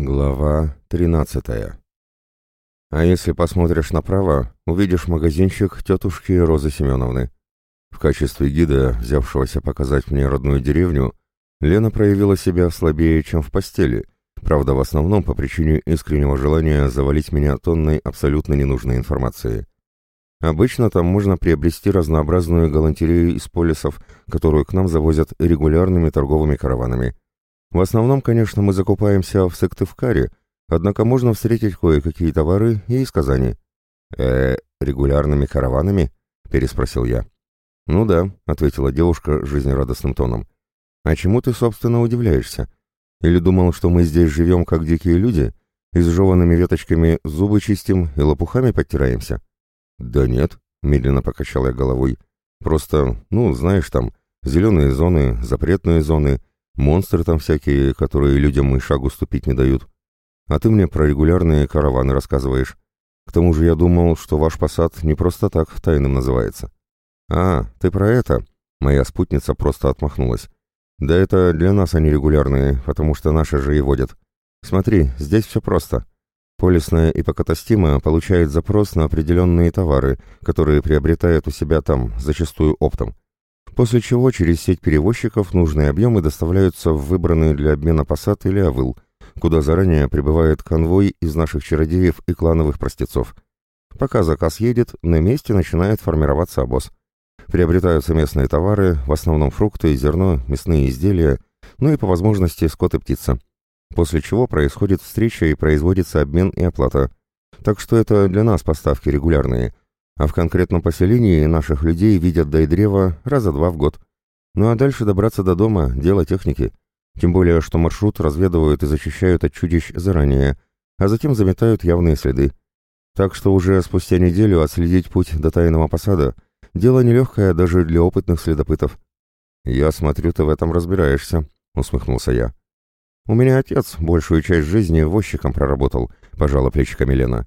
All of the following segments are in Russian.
Глава 13 А если посмотришь направо, увидишь магазинчик тетушки Розы Семеновны. В качестве гида, взявшегося показать мне родную деревню, Лена проявила себя слабее, чем в постели, правда, в основном по причине искреннего желания завалить меня тонной абсолютно ненужной информации. Обычно там можно приобрести разнообразную галантерею из полисов, которую к нам завозят регулярными торговыми караванами – в основном, конечно, мы закупаемся в Сыктывкаре, однако можно встретить кое-какие товары и из Казани. э регулярными караванами?» — переспросил я. «Ну да», — ответила девушка жизнерадостным тоном. «А чему ты, собственно, удивляешься? Или думал, что мы здесь живем как дикие люди, и с жеванными веточками зубы чистим и лопухами подтираемся?» «Да нет», — медленно покачал я головой. «Просто, ну, знаешь, там, зеленые зоны, запретные зоны, Монстры там всякие, которые людям и шагу ступить не дают. А ты мне про регулярные караваны рассказываешь. К тому же я думал, что ваш посад не просто так тайным называется. А, ты про это? Моя спутница просто отмахнулась. Да это для нас они регулярные, потому что наши же и водят. Смотри, здесь все просто. Полисная ипокатастима получает запрос на определенные товары, которые приобретает у себя там, зачастую оптом после чего через сеть перевозчиков нужные объемы доставляются в выбранный для обмена посад или авыл, куда заранее прибывает конвой из наших чародеев и клановых простецов. Пока заказ едет, на месте начинает формироваться обоз. Приобретаются местные товары, в основном фрукты, зерно, мясные изделия, ну и по возможности скот и птица. После чего происходит встреча и производится обмен и оплата. Так что это для нас поставки регулярные – а в конкретном поселении наших людей видят до и раза два в год. Ну а дальше добраться до дома – дело техники. Тем более, что маршрут разведывают и зачищают от чудищ заранее, а затем заметают явные следы. Так что уже спустя неделю отследить путь до тайного посада – дело нелегкое даже для опытных следопытов. «Я смотрю, ты в этом разбираешься», — усмехнулся я. «У меня отец большую часть жизни возчиком проработал», — пожала плечиками Лена.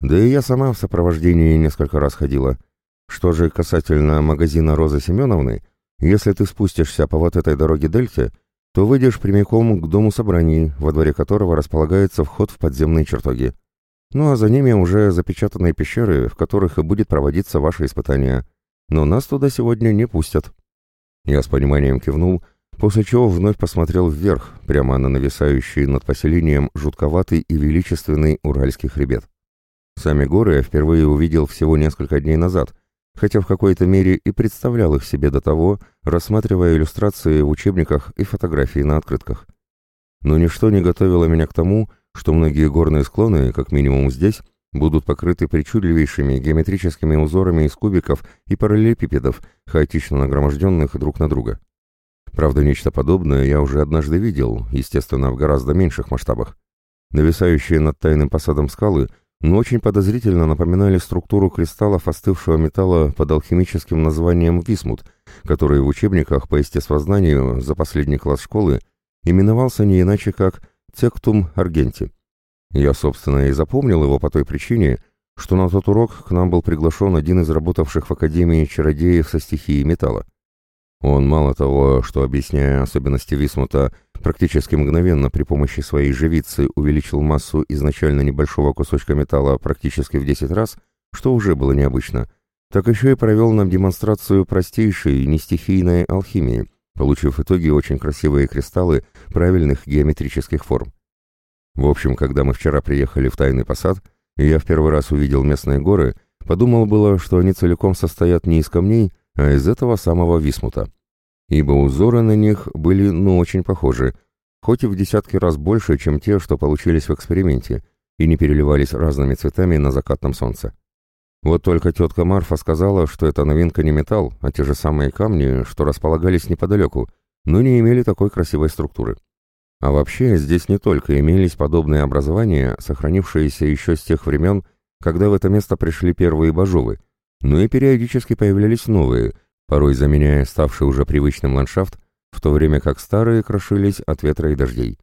Да и я сама в сопровождении несколько раз ходила. Что же касательно магазина Розы Семеновны, если ты спустишься по вот этой дороге Дельте, то выйдешь прямиком к дому собраний, во дворе которого располагается вход в подземные чертоги. Ну а за ними уже запечатанные пещеры, в которых и будет проводиться ваше испытание. Но нас туда сегодня не пустят. Я с пониманием кивнул, после чего вновь посмотрел вверх, прямо на нависающий над поселением жутковатый и величественный Уральский хребет. Сами горы я впервые увидел всего несколько дней назад, хотя в какой-то мере и представлял их себе до того, рассматривая иллюстрации в учебниках и фотографии на открытках. Но ничто не готовило меня к тому, что многие горные склоны, как минимум здесь, будут покрыты причудливейшими геометрическими узорами из кубиков и параллелепипедов, хаотично нагроможденных друг на друга. Правда, нечто подобное я уже однажды видел, естественно, в гораздо меньших масштабах. Нависающие над тайным посадом скалы но очень подозрительно напоминали структуру кристаллов остывшего металла под алхимическим названием висмут, который в учебниках по естествознанию за последний класс школы именовался не иначе как «тектум аргенти». Я, собственно, и запомнил его по той причине, что на тот урок к нам был приглашен один из работавших в Академии чародеев со стихией металла. Он мало того, что, объясняя особенности висмута, практически мгновенно при помощи своей живицы увеличил массу изначально небольшого кусочка металла практически в 10 раз, что уже было необычно, так еще и провел нам демонстрацию простейшей, нестихийной алхимии, получив в итоге очень красивые кристаллы правильных геометрических форм. В общем, когда мы вчера приехали в тайный посад, и я в первый раз увидел местные горы, подумал было, что они целиком состоят не из камней, а из этого самого висмута. Ибо узоры на них были ну очень похожи, хоть и в десятки раз больше, чем те, что получились в эксперименте, и не переливались разными цветами на закатном солнце. Вот только тетка Марфа сказала, что это новинка не металл, а те же самые камни, что располагались неподалеку, но не имели такой красивой структуры. А вообще, здесь не только имелись подобные образования, сохранившиеся еще с тех времен, когда в это место пришли первые бажовы, но и периодически появлялись новые, порой заменяя ставший уже привычным ландшафт, в то время как старые крошились от ветра и дождей.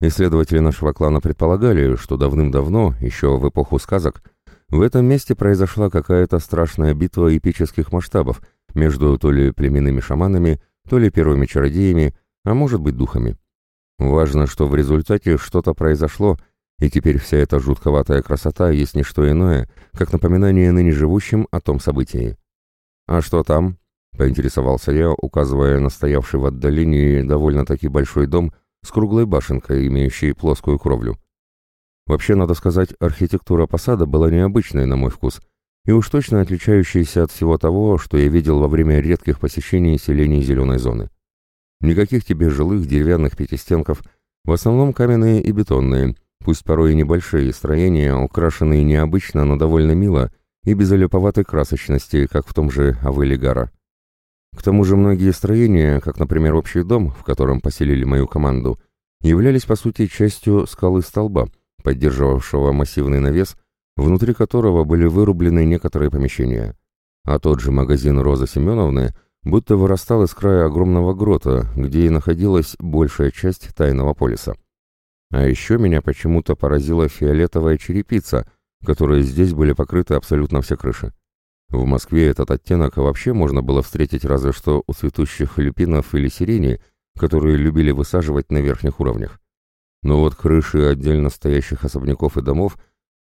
Исследователи нашего клана предполагали, что давным-давно, еще в эпоху сказок, в этом месте произошла какая-то страшная битва эпических масштабов между то ли племенными шаманами, то ли первыми чародеями, а может быть духами. Важно, что в результате что-то произошло, и теперь вся эта жутковатая красота есть не что иное, как напоминание ныне живущим о том событии. «А что там?» — поинтересовался я, указывая на стоявший в отдалении довольно-таки большой дом с круглой башенкой, имеющей плоскую кровлю. Вообще, надо сказать, архитектура посада была необычной на мой вкус, и уж точно отличающейся от всего того, что я видел во время редких посещений селений зеленой зоны. Никаких тебе жилых деревянных пятистенков, в основном каменные и бетонные, пусть порой и небольшие строения, украшенные необычно, но довольно мило и без олеповатой красочности, как в том же Авелигара. К тому же многие строения, как, например, общий дом, в котором поселили мою команду, являлись по сути частью скалы столба, поддерживавшего массивный навес, внутри которого были вырублены некоторые помещения. А тот же магазин Розы Семеновны будто вырастал из края огромного грота, где и находилась большая часть тайного полиса. А еще меня почему-то поразила фиолетовая черепица, которой здесь были покрыты абсолютно все крыши. В Москве этот оттенок вообще можно было встретить разве что у цветущих люпинов или сирени, которые любили высаживать на верхних уровнях. Но вот крыши отдельно стоящих особняков и домов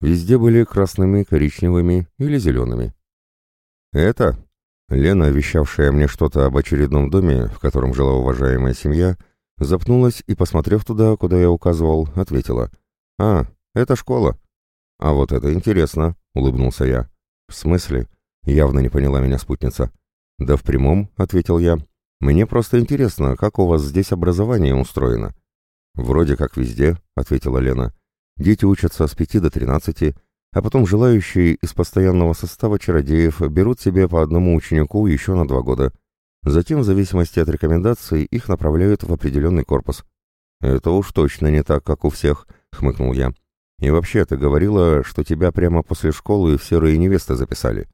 везде были красными, коричневыми или зелеными. Это, Лена, вещавшая мне что-то об очередном доме, в котором жила уважаемая семья, запнулась и, посмотрев туда, куда я указывал, ответила. «А, это школа». «А вот это интересно», — улыбнулся я. «В смысле?» Явно не поняла меня спутница. «Да в прямом», — ответил я. «Мне просто интересно, как у вас здесь образование устроено». «Вроде как везде», — ответила Лена. «Дети учатся с пяти до тринадцати, а потом желающие из постоянного состава чародеев берут себе по одному ученику еще на два года. Затем, в зависимости от рекомендаций, их направляют в определенный корпус». «Это уж точно не так, как у всех», — хмыкнул я. «И вообще, ты говорила, что тебя прямо после школы в серые невесты записали».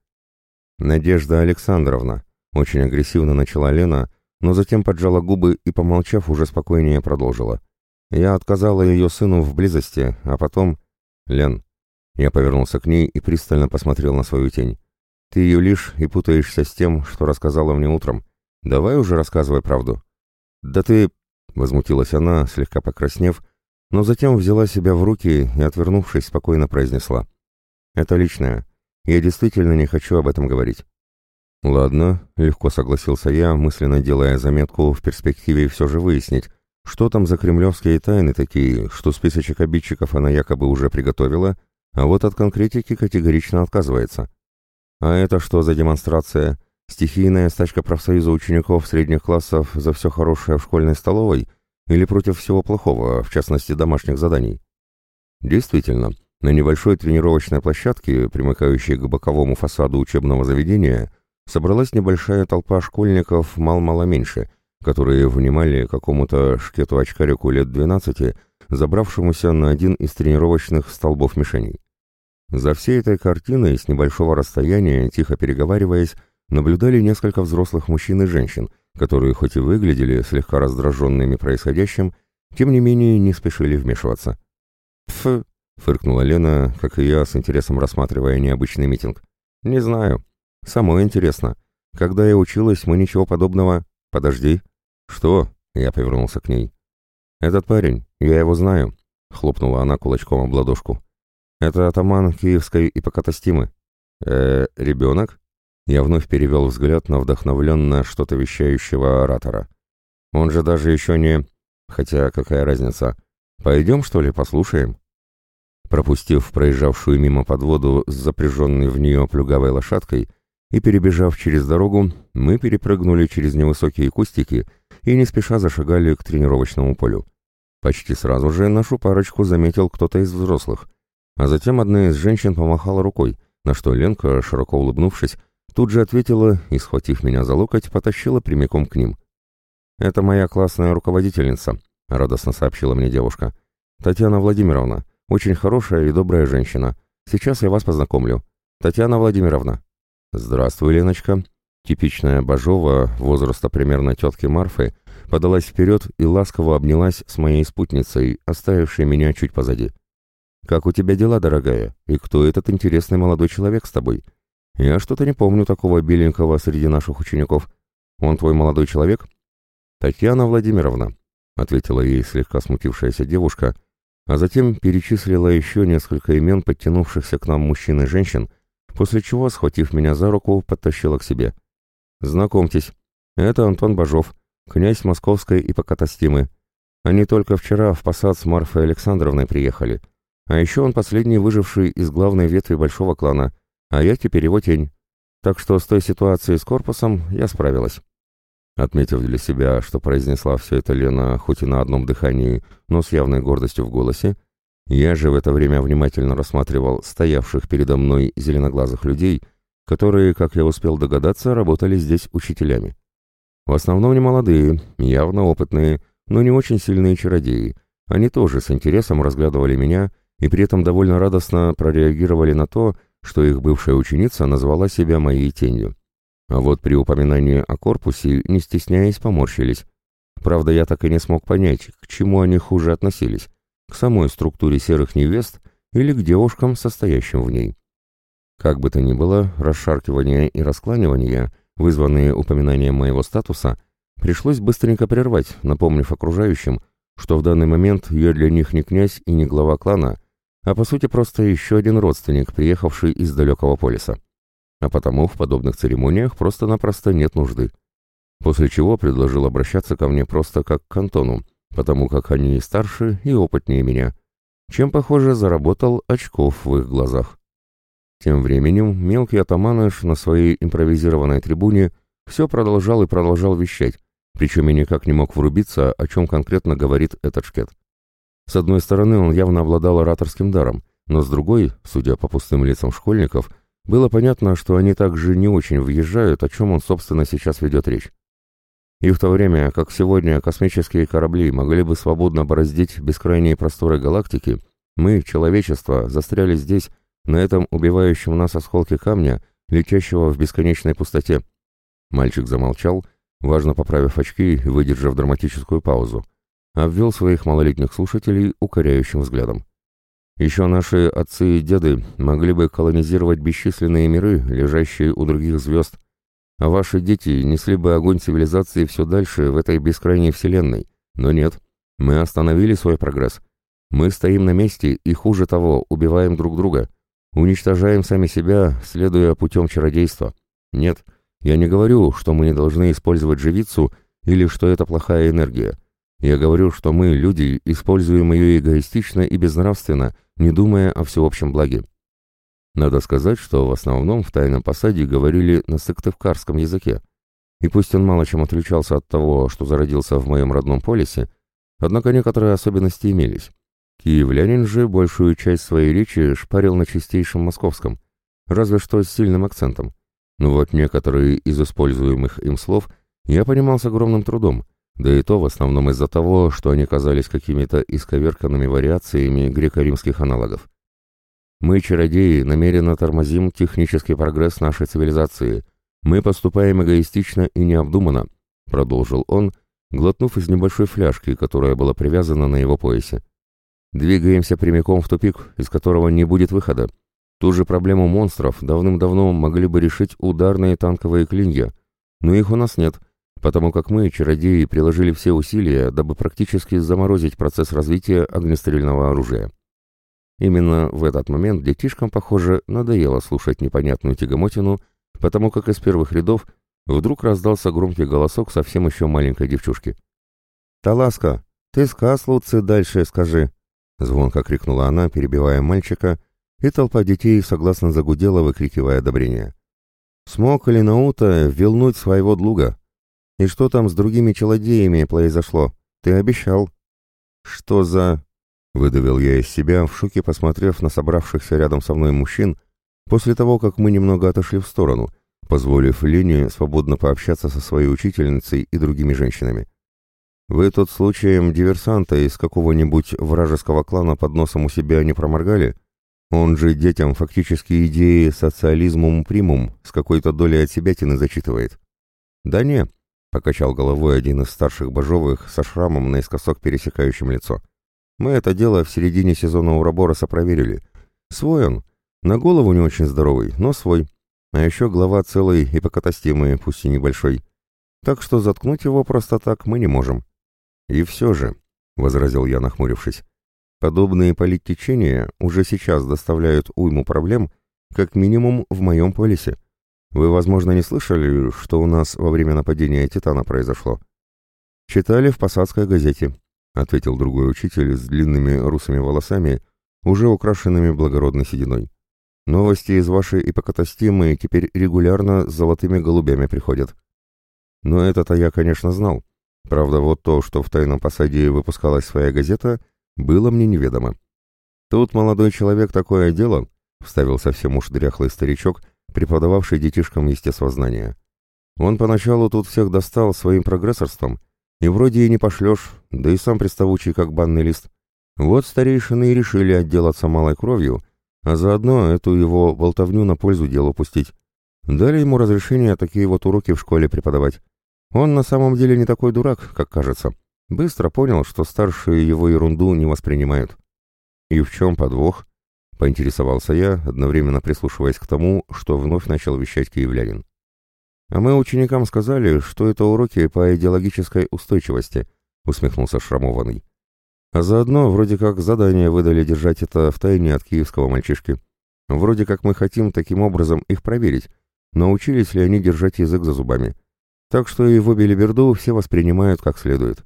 «Надежда Александровна», — очень агрессивно начала Лена, но затем поджала губы и, помолчав, уже спокойнее продолжила. «Я отказала ее сыну в близости, а потом...» «Лен...» Я повернулся к ней и пристально посмотрел на свою тень. «Ты ее лишь и путаешься с тем, что рассказала мне утром. Давай уже рассказывай правду». «Да ты...» — возмутилась она, слегка покраснев, но затем взяла себя в руки и, отвернувшись, спокойно произнесла. «Это личное. Я действительно не хочу об этом говорить. Ладно, легко согласился я, мысленно делая заметку в перспективе все же выяснить, что там за кремлевские тайны такие, что списочек обидчиков она якобы уже приготовила, а вот от конкретики категорично отказывается. А это что за демонстрация? Стихийная стачка профсоюза учеников средних классов за все хорошее в школьной столовой или против всего плохого, в частности домашних заданий? Действительно, на небольшой тренировочной площадке, примыкающей к боковому фасаду учебного заведения, собралась небольшая толпа школьников мал-мало меньше, которые внимали какому-то шкету-очкарику лет 12, забравшемуся на один из тренировочных столбов мишеней. За всей этой картиной с небольшого расстояния, тихо переговариваясь, наблюдали несколько взрослых мужчин и женщин, которые хоть и выглядели слегка раздраженными происходящим, тем не менее не спешили вмешиваться. «Пф!» — фыркнула Лена, как и я, с интересом рассматривая необычный митинг. «Не знаю. Самое интересно. Когда я училась, мы ничего подобного...» «Подожди». «Что?» — я повернулся к ней. «Этот парень, я его знаю», — хлопнула она кулачком об ладошку. «Это атаман киевской ипокатастимы». «Э, ребенок?» Я вновь перевел взгляд на вдохновленно что-то вещающего оратора. «Он же даже еще не...» «Хотя какая разница? Пойдем, что ли, послушаем?» Пропустив проезжавшую мимо подводу с запряженной в нее плюгавой лошадкой и перебежав через дорогу, мы перепрыгнули через невысокие кустики и не спеша зашагали к тренировочному полю. Почти сразу же нашу парочку заметил кто-то из взрослых, а затем одна из женщин помахала рукой, на что Ленка, широко улыбнувшись, тут же ответила и, схватив меня за локоть, потащила прямиком к ним. «Это моя классная руководительница», — радостно сообщила мне девушка. «Татьяна Владимировна, очень хорошая и добрая женщина. Сейчас я вас познакомлю. Татьяна Владимировна». «Здравствуй, Леночка». Типичная Бажова, возраста примерно тетки Марфы, подалась вперед и ласково обнялась с моей спутницей, оставившей меня чуть позади. «Как у тебя дела, дорогая? И кто этот интересный молодой человек с тобой? Я что-то не помню такого беленького среди наших учеников. Он твой молодой человек?» «Татьяна Владимировна». — ответила ей слегка смутившаяся девушка, а затем перечислила еще несколько имен подтянувшихся к нам мужчин и женщин, после чего, схватив меня за руку, подтащила к себе. «Знакомьтесь, это Антон Бажов, князь Московской ипокатастимы. Они только вчера в посад с Марфой Александровной приехали. А еще он последний выживший из главной ветви большого клана, а я теперь его тень. Так что с той ситуацией с корпусом я справилась». Отметив для себя, что произнесла все это Лена хоть и на одном дыхании, но с явной гордостью в голосе, я же в это время внимательно рассматривал стоявших передо мной зеленоглазых людей, которые, как я успел догадаться, работали здесь учителями. В основном не молодые, явно опытные, но не очень сильные чародеи. Они тоже с интересом разглядывали меня и при этом довольно радостно прореагировали на то, что их бывшая ученица назвала себя моей тенью. А вот при упоминании о корпусе, не стесняясь, поморщились. Правда, я так и не смог понять, к чему они хуже относились к самой структуре серых невест или к девушкам, состоящим в ней. Как бы то ни было, расшаркивание и раскланивание, вызванные упоминанием моего статуса, пришлось быстренько прервать, напомнив окружающим, что в данный момент я для них не князь и не глава клана, а по сути просто еще один родственник, приехавший из далекого полиса. А потому в подобных церемониях просто-напросто нет нужды. После чего предложил обращаться ко мне просто как к Антону, потому как они и старше, и опытнее меня, чем, похоже, заработал очков в их глазах. Тем временем мелкий атаманыш на своей импровизированной трибуне все продолжал и продолжал вещать, причем я никак не мог врубиться, о чем конкретно говорит этот шкет. С одной стороны, он явно обладал ораторским даром, но с другой, судя по пустым лицам школьников, было понятно, что они также не очень въезжают, о чем он, собственно, сейчас ведет речь. И в то время, как сегодня космические корабли могли бы свободно бороздить бескрайние просторы галактики, мы, человечество, застряли здесь, на этом убивающем нас осколке камня, летящего в бесконечной пустоте. Мальчик замолчал, важно поправив очки и выдержав драматическую паузу, обвел своих малолетних слушателей укоряющим взглядом. Еще наши отцы и деды могли бы колонизировать бесчисленные миры, лежащие у других звезд, а ваши дети несли бы огонь цивилизации все дальше в этой бескрайней вселенной. Но нет, мы остановили свой прогресс. Мы стоим на месте и, хуже того, убиваем друг друга. Уничтожаем сами себя, следуя путем чародейства. Нет, я не говорю, что мы не должны использовать живицу или что это плохая энергия. Я говорю, что мы, люди, используем ее эгоистично и безнравственно, не думая о всеобщем благе. Надо сказать, что в основном в тайном посаде говорили на сыктывкарском языке. И пусть он мало чем отличался от того, что зародился в моем родном полисе, однако некоторые особенности имелись. Киевлянин же большую часть своей речи шпарил на чистейшем московском, разве что с сильным акцентом. Но вот некоторые из используемых им слов я понимал с огромным трудом, да и то в основном из-за того, что они казались какими-то исковерканными вариациями греко-римских аналогов. Мы, чародеи, намеренно тормозим технический прогресс нашей цивилизации. Мы поступаем эгоистично и необдуманно», — продолжил он, глотнув из небольшой фляжки, которая была привязана на его поясе. «Двигаемся прямиком в тупик, из которого не будет выхода. Ту же проблему монстров давным-давно могли бы решить ударные танковые клинья, но их у нас нет, потому как мы, чародеи, приложили все усилия, дабы практически заморозить процесс развития огнестрельного оружия». Именно в этот момент детишкам, похоже, надоело слушать непонятную тягомотину, потому как из первых рядов вдруг раздался громкий голосок совсем еще маленькой девчушки. «Таласка, ты сказ лучше дальше скажи!» Звонко крикнула она, перебивая мальчика, и толпа детей согласно загудела, выкрикивая одобрение. «Смог ли Наута вилнуть своего друга? И что там с другими челодеями произошло? Ты обещал!» «Что за...» Выдавил я из себя, в шоке посмотрев на собравшихся рядом со мной мужчин, после того, как мы немного отошли в сторону, позволив Лене свободно пообщаться со своей учительницей и другими женщинами. «Вы тот случаем диверсанта из какого-нибудь вражеского клана под носом у себя не проморгали? Он же детям фактически идеи социализмум примум с какой-то долей от себя тины зачитывает». «Да не», — покачал головой один из старших божовых со шрамом наискосок пересекающим лицо. — мы это дело в середине сезона Урабороса проверили. Свой он. На голову не очень здоровый, но свой. А еще глава целой ипокатастимы, пусть и небольшой. Так что заткнуть его просто так мы не можем. И все же, — возразил я, нахмурившись, — подобные политтечения уже сейчас доставляют уйму проблем, как минимум в моем полисе. Вы, возможно, не слышали, что у нас во время нападения Титана произошло? Читали в посадской газете, — ответил другой учитель с длинными русыми волосами, уже украшенными благородной сединой. Новости из вашей ипокатастимы теперь регулярно с золотыми голубями приходят. Но это-то я, конечно, знал. Правда, вот то, что в тайном посаде выпускалась своя газета, было мне неведомо. Тут молодой человек такое дело, вставил совсем уж дряхлый старичок, преподававший детишкам естествознание. Он поначалу тут всех достал своим прогрессорством, и вроде и не пошлешь, да и сам приставучий, как банный лист. Вот старейшины и решили отделаться малой кровью, а заодно эту его болтовню на пользу делу пустить. Дали ему разрешение такие вот уроки в школе преподавать. Он на самом деле не такой дурак, как кажется. Быстро понял, что старшие его ерунду не воспринимают. «И в чем подвох?» — поинтересовался я, одновременно прислушиваясь к тому, что вновь начал вещать киевлянин. «А мы ученикам сказали, что это уроки по идеологической устойчивости», — усмехнулся Шрамованный. «А заодно вроде как задание выдали держать это в тайне от киевского мальчишки. Вроде как мы хотим таким образом их проверить, научились ли они держать язык за зубами. Так что его белиберду все воспринимают как следует.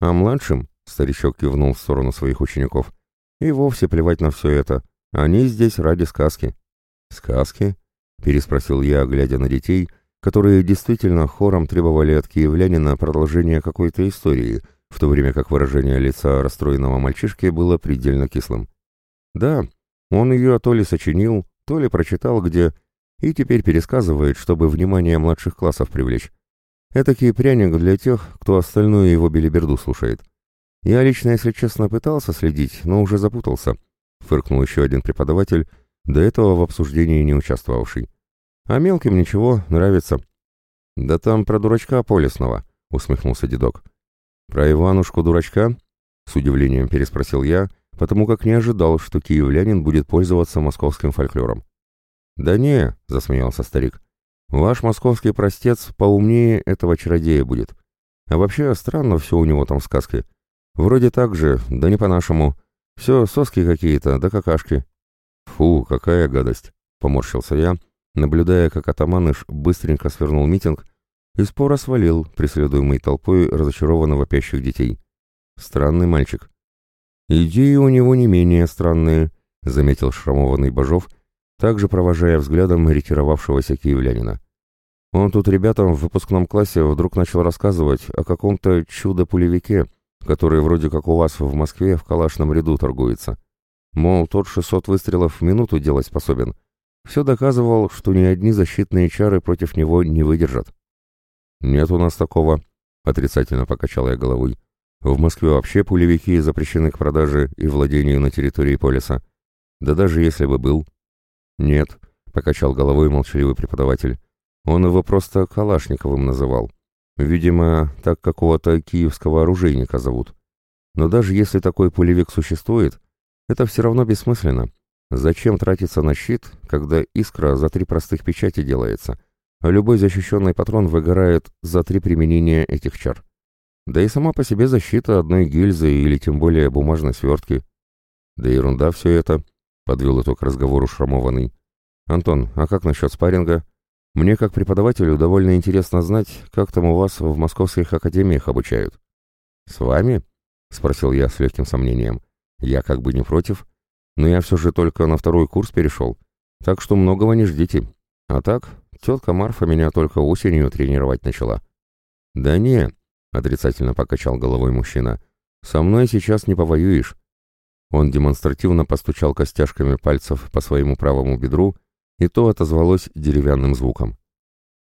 А младшим, старичок кивнул в сторону своих учеников, и вовсе плевать на все это. Они здесь ради сказки. Сказки? Переспросил я, глядя на детей, которые действительно хором требовали от киевлянина продолжения какой-то истории, в то время как выражение лица расстроенного мальчишки было предельно кислым. Да, он ее то ли сочинил, то ли прочитал где, и теперь пересказывает, чтобы внимание младших классов привлечь. Этакий пряник для тех, кто остальную его белиберду слушает. Я лично, если честно, пытался следить, но уже запутался, фыркнул еще один преподаватель, до этого в обсуждении не участвовавший. А мелким ничего, нравится. Да там про дурачка полисного, усмехнулся дедок. Про Иванушку-дурачка? С удивлением переспросил я, потому как не ожидал, что киевлянин будет пользоваться московским фольклором. «Да не», — засмеялся старик, Ваш московский простец поумнее этого чародея будет. А вообще странно все у него там в сказке. Вроде так же, да не по-нашему. Все соски какие-то, да какашки. Фу, какая гадость, поморщился я, наблюдая, как атаманыш быстренько свернул митинг и споро свалил, преследуемый толпой разочарованно вопящих детей. Странный мальчик. Идеи у него не менее странные, заметил шрамованный Бажов, также провожая взглядом ретировавшегося киевлянина. Он тут ребятам в выпускном классе вдруг начал рассказывать о каком-то чудо-пулевике, который вроде как у вас в Москве в калашном ряду торгуется. Мол, тот 600 выстрелов в минуту делать способен. Все доказывал, что ни одни защитные чары против него не выдержат. «Нет у нас такого», — отрицательно покачал я головой. «В Москве вообще пулевики запрещены к продаже и владению на территории полиса. Да даже если бы был, «Нет», — покачал головой молчаливый преподаватель. «Он его просто Калашниковым называл. Видимо, так какого-то киевского оружейника зовут. Но даже если такой пулевик существует, это все равно бессмысленно. Зачем тратиться на щит, когда искра за три простых печати делается, а любой защищенный патрон выгорает за три применения этих чар? Да и сама по себе защита одной гильзы или тем более бумажной свертки. Да ерунда все это, подвел итог разговору шрамованный. «Антон, а как насчет спарринга? Мне, как преподавателю, довольно интересно знать, как там у вас в московских академиях обучают». «С вами?» — спросил я с легким сомнением. «Я как бы не против, но я все же только на второй курс перешел, так что многого не ждите. А так, тетка Марфа меня только осенью тренировать начала». «Да не», — отрицательно покачал головой мужчина, — «со мной сейчас не повоюешь. Он демонстративно постучал костяшками пальцев по своему правому бедру, и то отозвалось деревянным звуком.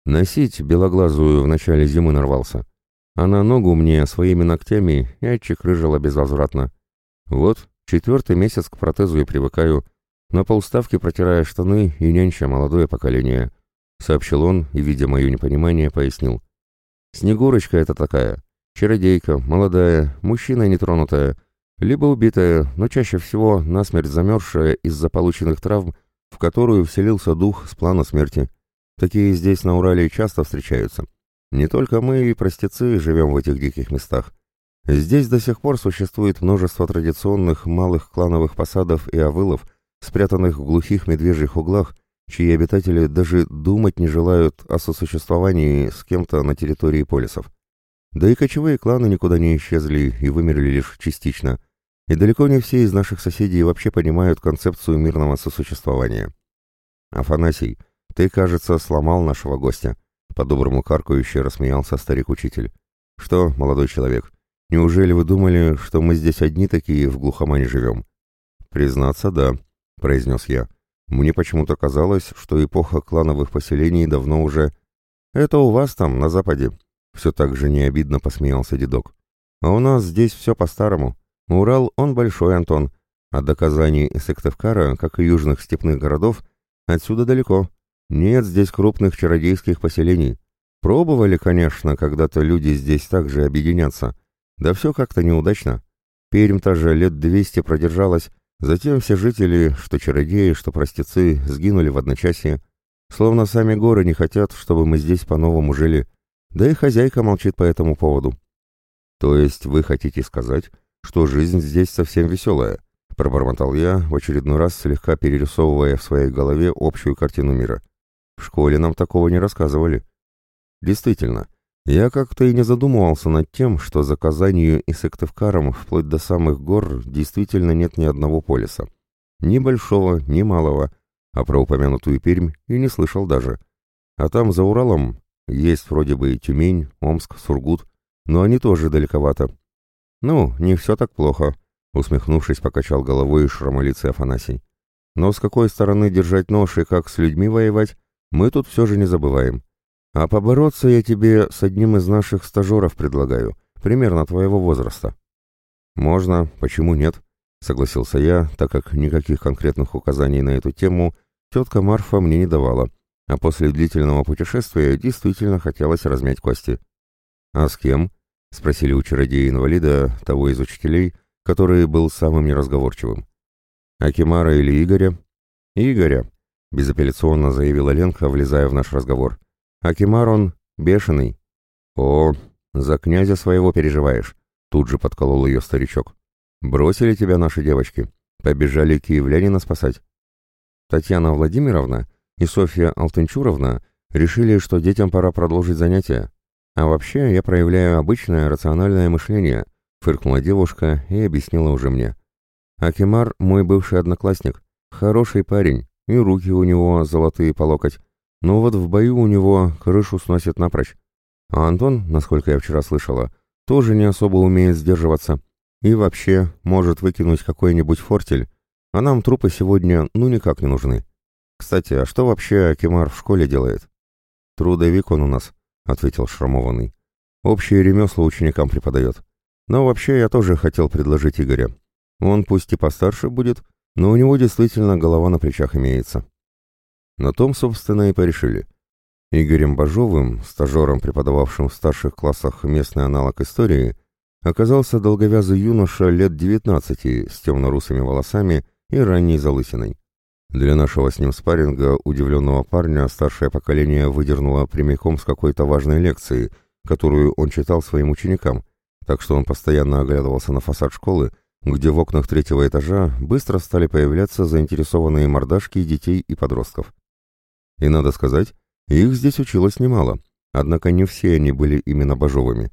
Носить белоглазую в начале зимы нарвался. А на ногу мне своими ногтями и отчекрыжила безвозвратно. Вот, четвертый месяц к протезу и привыкаю, на полставки протирая штаны и нянча молодое поколение, сообщил он и, видя мое непонимание, пояснил. Снегурочка это такая, чародейка, молодая, мужчина нетронутая, либо убитая, но чаще всего насмерть замерзшая из-за полученных травм, в которую вселился дух с плана смерти. Такие здесь на Урале часто встречаются. Не только мы и простецы живем в этих диких местах. Здесь до сих пор существует множество традиционных малых клановых посадов и авылов, спрятанных в глухих медвежьих углах, чьи обитатели даже думать не желают о сосуществовании с кем-то на территории полисов. Да и кочевые кланы никуда не исчезли и вымерли лишь частично, и далеко не все из наших соседей вообще понимают концепцию мирного сосуществования. «Афанасий, ты, кажется, сломал нашего гостя», — по-доброму каркающе рассмеялся старик-учитель. «Что, молодой человек, неужели вы думали, что мы здесь одни такие в глухомане живем?» «Признаться, да», — произнес я. «Мне почему-то казалось, что эпоха клановых поселений давно уже...» «Это у вас там, на западе», — все так же необидно посмеялся дедок. «А у нас здесь все по-старому. Урал, он большой, Антон, а до Казани и Сыктывкара, как и южных степных городов, отсюда далеко. Нет здесь крупных чародейских поселений. Пробовали, конечно, когда-то люди здесь также объединяться. Да все как-то неудачно. Пермь-то же лет двести продержалась, затем все жители, что чародеи, что простецы, сгинули в одночасье. Словно сами горы не хотят, чтобы мы здесь по-новому жили. Да и хозяйка молчит по этому поводу. То есть вы хотите сказать, что жизнь здесь совсем веселая? Пробормотал я, в очередной раз слегка перерисовывая в своей голове общую картину мира. В школе нам такого не рассказывали. Действительно, я как-то и не задумывался над тем, что за Казанью и Сыктывкаром вплоть до самых гор действительно нет ни одного полиса. Ни большого, ни малого, а про упомянутую Пермь и не слышал даже. А там за Уралом есть вроде бы и Тюмень, Омск, Сургут, но они тоже далековато. Ну, не все так плохо, усмехнувшись, покачал головой шрамолицый Афанасий. Но с какой стороны держать нож и как с людьми воевать, мы тут все же не забываем. А побороться я тебе с одним из наших стажеров предлагаю, примерно твоего возраста. Можно, почему нет? Согласился я, так как никаких конкретных указаний на эту тему тетка Марфа мне не давала, а после длительного путешествия действительно хотелось размять кости. «А с кем?» — спросили у чародея-инвалида, того из учителей, который был самым неразговорчивым. «Акимара или Игоря?» «Игоря», — безапелляционно заявила Ленка, влезая в наш разговор. «Акимар он бешеный». «О, за князя своего переживаешь», — тут же подколол ее старичок. «Бросили тебя наши девочки. Побежали киевлянина спасать». Татьяна Владимировна и Софья Алтынчуровна решили, что детям пора продолжить занятия. А вообще я проявляю обычное рациональное мышление, фыркнула девушка и объяснила уже мне. Акимар мой бывший одноклассник, хороший парень, и руки у него золотые по локоть. Но вот в бою у него крышу сносит напрочь. А Антон, насколько я вчера слышала, тоже не особо умеет сдерживаться. И вообще может выкинуть какой-нибудь фортель, а нам трупы сегодня ну никак не нужны. Кстати, а что вообще Акимар в школе делает? Трудовик он у нас, ответил шрамованный. Общие ремесла ученикам преподает. Но вообще я тоже хотел предложить Игоря. Он пусть и постарше будет, но у него действительно голова на плечах имеется. На том, собственно, и порешили. Игорем Бажовым, стажером, преподававшим в старших классах местный аналог истории, оказался долговязый юноша лет 19 с темно-русыми волосами и ранней залысиной. Для нашего с ним спарринга удивленного парня старшее поколение выдернуло прямиком с какой-то важной лекции, которую он читал своим ученикам, так что он постоянно оглядывался на фасад школы, где в окнах третьего этажа быстро стали появляться заинтересованные мордашки детей и подростков. И надо сказать, их здесь училось немало, однако не все они были именно божовыми.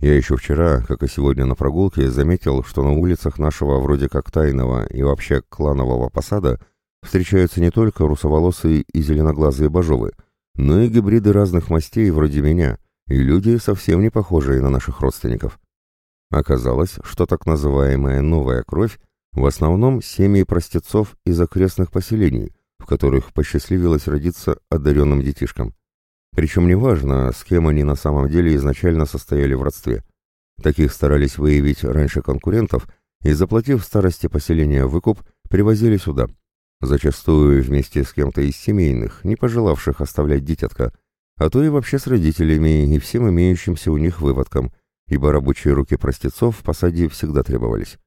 Я еще вчера, как и сегодня на прогулке, заметил, что на улицах нашего вроде как тайного и вообще кланового посада встречаются не только русоволосые и зеленоглазые божовы, но и гибриды разных мастей вроде меня, и люди, совсем не похожие на наших родственников. Оказалось, что так называемая «новая кровь» в основном семьи простецов из окрестных поселений, в которых посчастливилось родиться одаренным детишкам. Причем неважно, с кем они на самом деле изначально состояли в родстве. Таких старались выявить раньше конкурентов и, заплатив старости поселения выкуп, привозили сюда. Зачастую вместе с кем-то из семейных, не пожелавших оставлять дитятка, а то и вообще с родителями и всем имеющимся у них выводком – ибо рабочие руки простецов в посаде всегда требовались.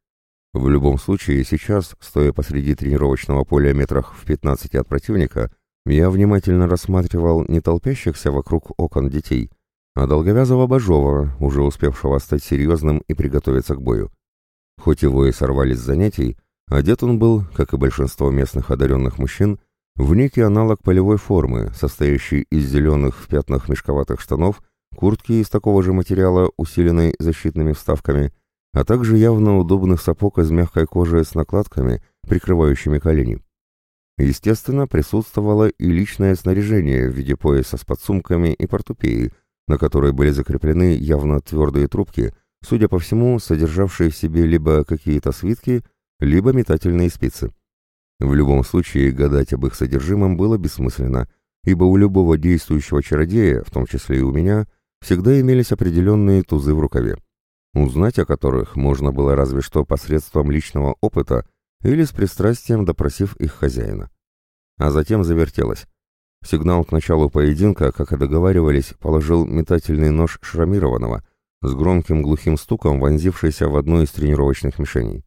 В любом случае, сейчас, стоя посреди тренировочного поля метрах в 15 от противника, я внимательно рассматривал не толпящихся вокруг окон детей, а долговязого Бажова, уже успевшего стать серьезным и приготовиться к бою. Хоть его и сорвали с занятий, одет он был, как и большинство местных одаренных мужчин, в некий аналог полевой формы, состоящий из зеленых в пятнах мешковатых штанов, куртки из такого же материала, усиленной защитными вставками, а также явно удобных сапог из мягкой кожи с накладками, прикрывающими колени. Естественно, присутствовало и личное снаряжение в виде пояса с подсумками и портупеи, на которой были закреплены явно твердые трубки, судя по всему, содержавшие в себе либо какие-то свитки, либо метательные спицы. В любом случае, гадать об их содержимом было бессмысленно, ибо у любого действующего чародея, в том числе и у меня, всегда имелись определенные тузы в рукаве, узнать о которых можно было разве что посредством личного опыта или с пристрастием допросив их хозяина. А затем завертелось. Сигнал к началу поединка, как и договаривались, положил метательный нож шрамированного, с громким глухим стуком вонзившийся в одну из тренировочных мишеней.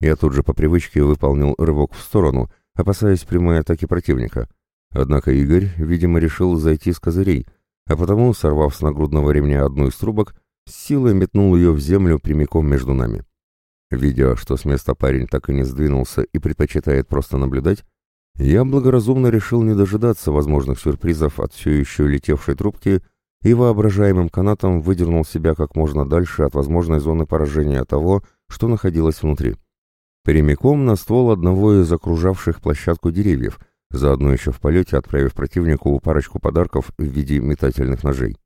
Я тут же по привычке выполнил рывок в сторону, опасаясь прямой атаки противника. Однако Игорь, видимо, решил зайти с козырей, а потому, сорвав с нагрудного ремня одну из трубок, с силой метнул ее в землю прямиком между нами. Видя, что с места парень так и не сдвинулся и предпочитает просто наблюдать, я благоразумно решил не дожидаться возможных сюрпризов от все еще летевшей трубки и воображаемым канатом выдернул себя как можно дальше от возможной зоны поражения того, что находилось внутри. Прямиком на ствол одного из окружавших площадку деревьев, заодно еще в полете отправив противнику парочку подарков в виде метательных ножей.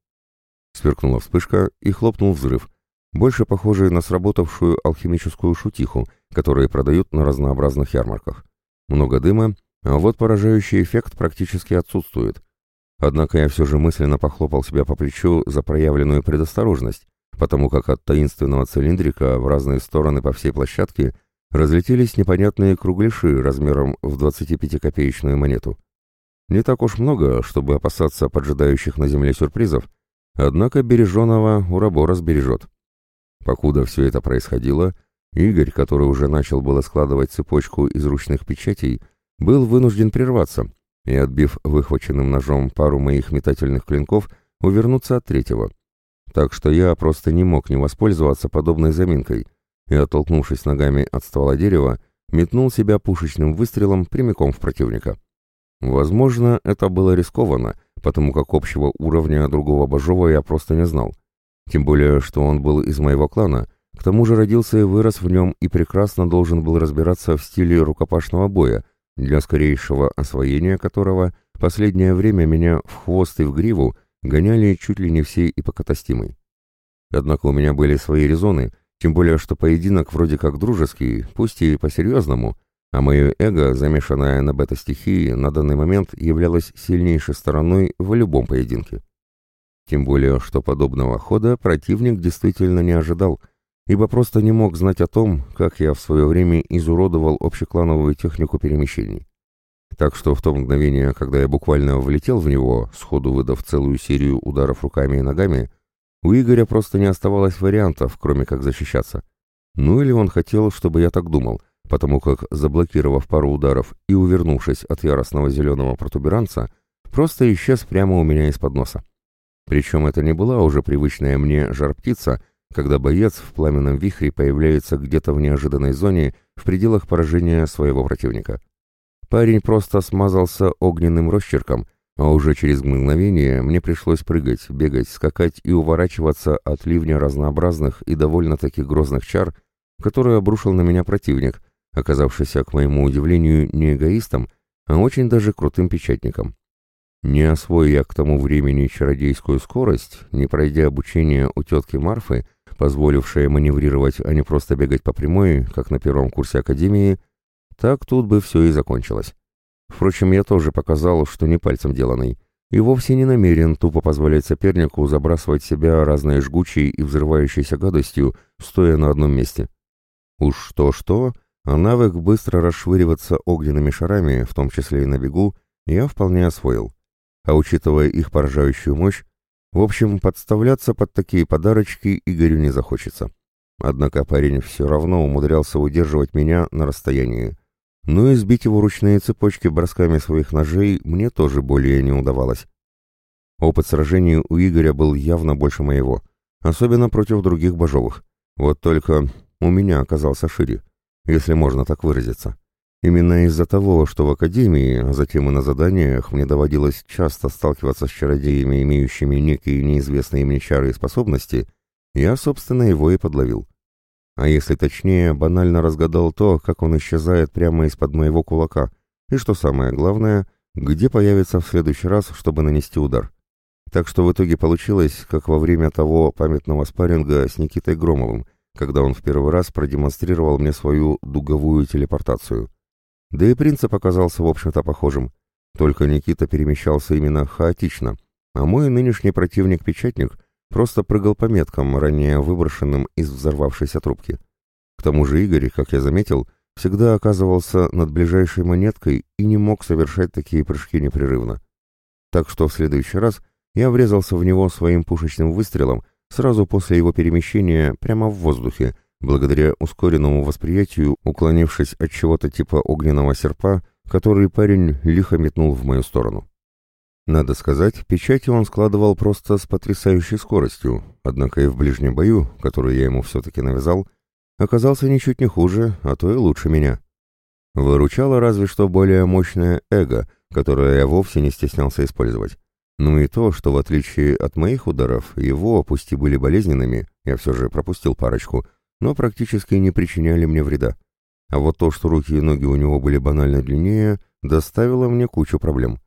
Сверкнула вспышка и хлопнул взрыв, больше похожий на сработавшую алхимическую шутиху, которые продают на разнообразных ярмарках. Много дыма, а вот поражающий эффект практически отсутствует. Однако я все же мысленно похлопал себя по плечу за проявленную предосторожность, потому как от таинственного цилиндрика в разные стороны по всей площадке разлетелись непонятные кругляши размером в 25-копеечную монету. Не так уж много, чтобы опасаться поджидающих на земле сюрпризов, однако береженого Ураборос бережет. Покуда все это происходило, Игорь, который уже начал было складывать цепочку из ручных печатей, был вынужден прерваться и, отбив выхваченным ножом пару моих метательных клинков, увернуться от третьего. Так что я просто не мог не воспользоваться подобной заминкой и, оттолкнувшись ногами от ствола дерева, метнул себя пушечным выстрелом прямиком в противника. Возможно, это было рискованно, потому как общего уровня другого Бажова я просто не знал. Тем более, что он был из моего клана, к тому же родился и вырос в нем и прекрасно должен был разбираться в стиле рукопашного боя, для скорейшего освоения которого последнее время меня в хвост и в гриву гоняли чуть ли не все ипокатастимы. Однако у меня были свои резоны, тем более что поединок вроде как дружеский, пусть и по-серьезному, а мое эго, замешанное на бета-стихии, на данный момент являлось сильнейшей стороной в любом поединке. Тем более, что подобного хода противник действительно не ожидал, ибо просто не мог знать о том, как я в свое время изуродовал общеклановую технику перемещений. Так что в то мгновение, когда я буквально влетел в него, сходу выдав целую серию ударов руками и ногами, у Игоря просто не оставалось вариантов, кроме как защищаться. Ну или он хотел, чтобы я так думал, потому как, заблокировав пару ударов и увернувшись от яростного зеленого протуберанца, просто исчез прямо у меня из-под носа. Причем это не была уже привычная мне жар-птица, когда боец в пламенном вихре появляется где-то в неожиданной зоне в пределах поражения своего противника. Парень просто смазался огненным росчерком, а уже через мгновение мне пришлось прыгать, бегать, скакать и уворачиваться от ливня разнообразных и довольно-таки грозных чар, которые обрушил на меня противник, оказавшийся, к моему удивлению, не эгоистом, а очень даже крутым печатником. Не освоя я к тому времени чародейскую скорость, не пройдя обучение у тетки Марфы, позволившее маневрировать, а не просто бегать по прямой, как на первом курсе академии, так тут бы все и закончилось. Впрочем, я тоже показал, что не пальцем деланный, и вовсе не намерен тупо позволять сопернику забрасывать себя разной жгучей и взрывающейся гадостью, стоя на одном месте. Уж что-что, а навык быстро расшвыриваться огненными шарами, в том числе и на бегу, я вполне освоил а учитывая их поражающую мощь, в общем, подставляться под такие подарочки Игорю не захочется. Однако парень все равно умудрялся удерживать меня на расстоянии. Ну и сбить его ручные цепочки бросками своих ножей мне тоже более не удавалось. Опыт сражений у Игоря был явно больше моего, особенно против других божовых. Вот только у меня оказался шире, если можно так выразиться. Именно из-за того, что в академии, а затем и на заданиях, мне доводилось часто сталкиваться с чародеями, имеющими некие неизвестные мне чары и способности, я, собственно, его и подловил. А если точнее, банально разгадал то, как он исчезает прямо из-под моего кулака, и, что самое главное, где появится в следующий раз, чтобы нанести удар. Так что в итоге получилось, как во время того памятного спарринга с Никитой Громовым, когда он в первый раз продемонстрировал мне свою дуговую телепортацию. Да и принцип оказался, в общем-то, похожим. Только Никита перемещался именно хаотично, а мой нынешний противник-печатник просто прыгал по меткам, ранее выброшенным из взорвавшейся трубки. К тому же Игорь, как я заметил, всегда оказывался над ближайшей монеткой и не мог совершать такие прыжки непрерывно. Так что в следующий раз я врезался в него своим пушечным выстрелом сразу после его перемещения прямо в воздухе, благодаря ускоренному восприятию, уклонившись от чего-то типа огненного серпа, который парень лихо метнул в мою сторону. Надо сказать, печати он складывал просто с потрясающей скоростью, однако и в ближнем бою, который я ему все-таки навязал, оказался ничуть не хуже, а то и лучше меня. Выручало разве что более мощное эго, которое я вовсе не стеснялся использовать. Ну и то, что в отличие от моих ударов, его, пусть и были болезненными, я все же пропустил парочку — но практически не причиняли мне вреда. А вот то, что руки и ноги у него были банально длиннее, доставило мне кучу проблем.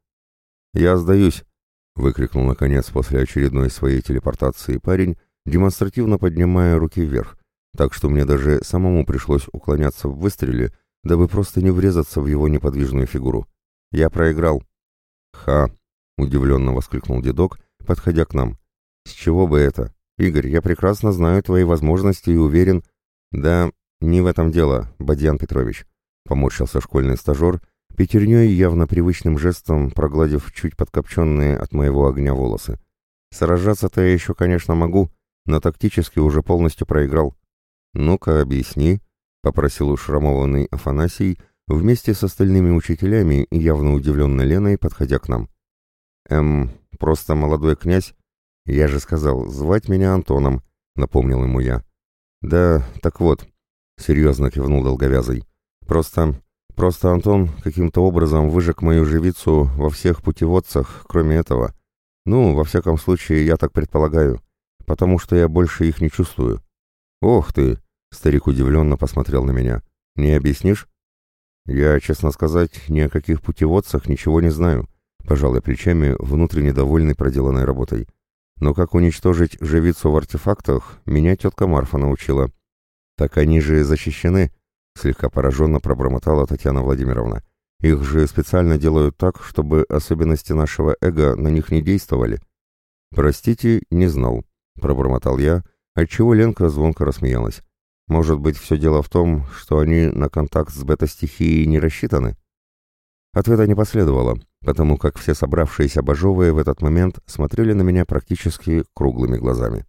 «Я сдаюсь!» — выкрикнул наконец после очередной своей телепортации парень, демонстративно поднимая руки вверх, так что мне даже самому пришлось уклоняться в выстреле, дабы просто не врезаться в его неподвижную фигуру. «Я проиграл!» «Ха!» — удивленно воскликнул дедок, подходя к нам. «С чего бы это? «Игорь, я прекрасно знаю твои возможности и уверен...» «Да, не в этом дело, Бадьян Петрович», — поморщился школьный стажер, пятерней явно привычным жестом прогладив чуть подкопченные от моего огня волосы. «Сражаться-то я еще, конечно, могу, но тактически уже полностью проиграл». «Ну-ка, объясни», — попросил ушрамованный Афанасий, вместе с остальными учителями явно удивленной Леной, подходя к нам. «Эм, просто молодой князь «Я же сказал, звать меня Антоном», — напомнил ему я. «Да, так вот», — серьезно кивнул долговязый. «Просто... просто Антон каким-то образом выжег мою живицу во всех путеводцах, кроме этого. Ну, во всяком случае, я так предполагаю, потому что я больше их не чувствую». «Ох ты!» — старик удивленно посмотрел на меня. «Не объяснишь?» «Я, честно сказать, ни о каких путеводцах ничего не знаю», — пожал я плечами, внутренне довольный проделанной работой. Но как уничтожить живицу в артефактах, меня тетка Марфа научила. Так они же защищены, слегка пораженно пробормотала Татьяна Владимировна. Их же специально делают так, чтобы особенности нашего эго на них не действовали. Простите, не знал, пробормотал я, отчего Ленка звонко рассмеялась. Может быть, все дело в том, что они на контакт с бета-стихией не рассчитаны? Ответа не последовало, потому как все собравшиеся божовые в этот момент смотрели на меня практически круглыми глазами.